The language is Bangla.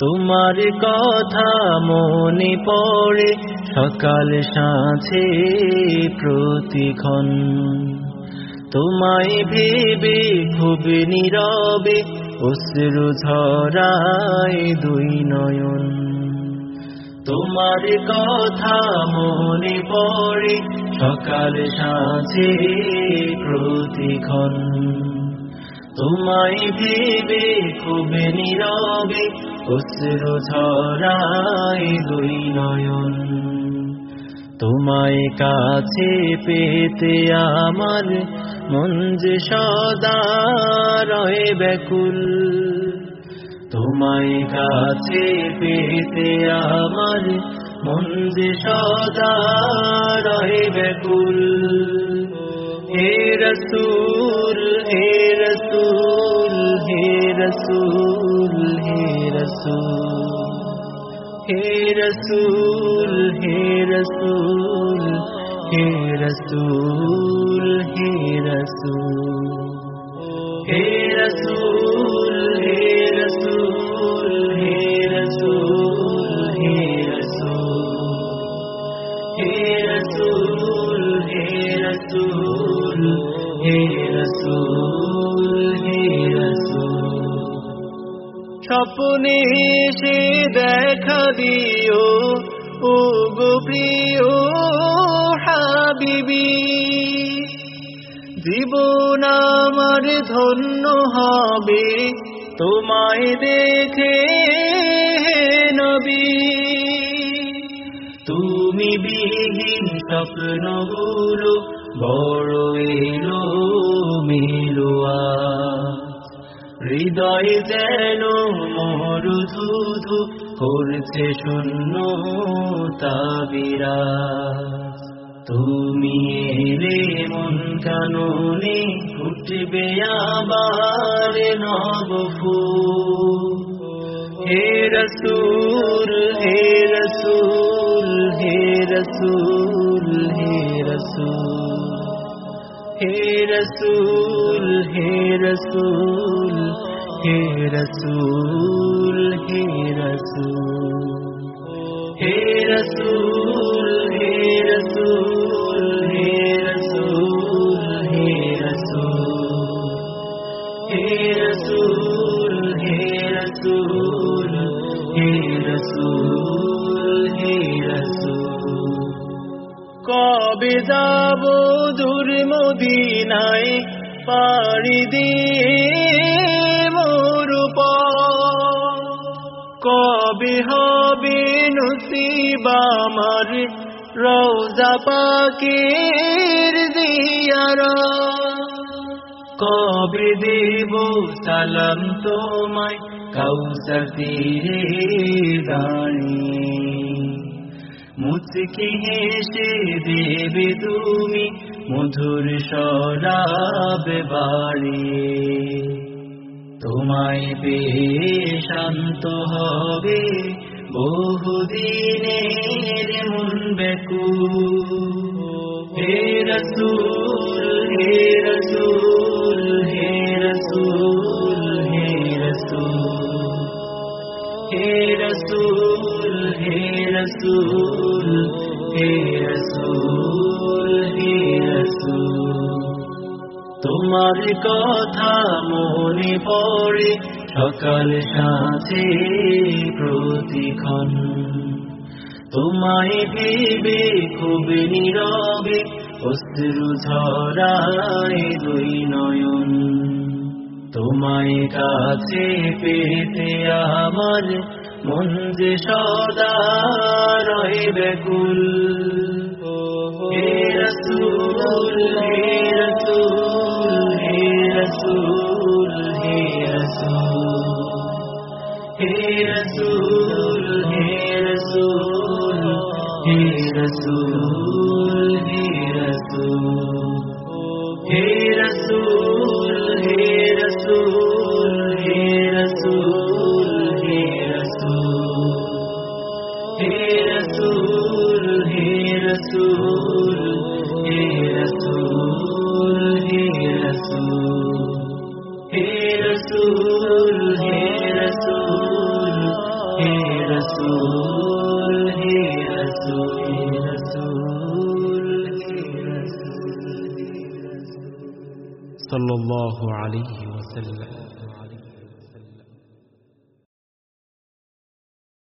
তোমার কথা মনে পড়ে সকাল সাঁঝে প্রতিক্ষণ। তোমায় ভেবে খুব নীরবে অশ্রু ঝরায় দুই নয়ন। তোমার কথা মনে পড়ে সকাল সাঁঝে প্রতিক্ষণ। তোমায় ভেবে খুব নীরবে অশ্রু ঝরায় দুই নয়ন। তোমায় কাছে পেতে আমার মন যে সদা রয়ে ব্যাকুল। তোমায় কাছে পেতে আমার মন যে সদা রয়ে ব্যাকুল। হে রসুল হে রসুল হে রসুল। रसूल हे रसूल हे रसूल हे रसूल हे रसूल স্বপ্নে সে দেখা দিও। ও গো প্রিয় হাবিবি, জীবন আমার ধন্য হবে, তোমায় দেখে নবী। তুমি বিহীন স্বপ্নগুলো বড় এলো হৃদয় যেন মরুধুধু করছে শূন্য তাবিরা তুমি এলে মন কাননে উঠবে আবার নবফু হে রসুল হে রসুল হে রসুল হে রসুল। হে রসুল হে রসুল হে রসুল হে রসুল হে রসুল হে রসুল হে রসুল হে রসুল হে রসুল হে রসুল হে রসুল হে রসুল কবে যাব দূর মদিনায় পাড়ি দিয়ে মোর কবে হবে নসিব আমার রোজা পাকের দিয়ারা কবে দেব সালাম তোমায়, কাউসার তীরে দাঁড়িয়ে মুচকি হেসে দেবে তুমি মধুর সরাব বাড়িয়ে তোমায় পেয়ে শান্ত হবে বহুদিনের মন বেকু হে রসুল হে রসুল হে রসুল হে রসুল। হে রসুল হে রসুল হে রসুল হে রসুল। তোমার কথা মনে পড়ে সকাল সাথে প্রতিক্ষণ। তোমায় ভেবে খুব নীরবে অশ্রু ঝরায় দুই নয়ন। তোমায় কাছে পেতে আমার মন যে সদা রয়ে ব্যাকুল হে রসুল হে রসুল। हे रसूल हे रसूल हे रसूल हे रसूल हे रसूल हे रसूल हे रसूल हे रसूल रसूल صلى الله عليه وسلم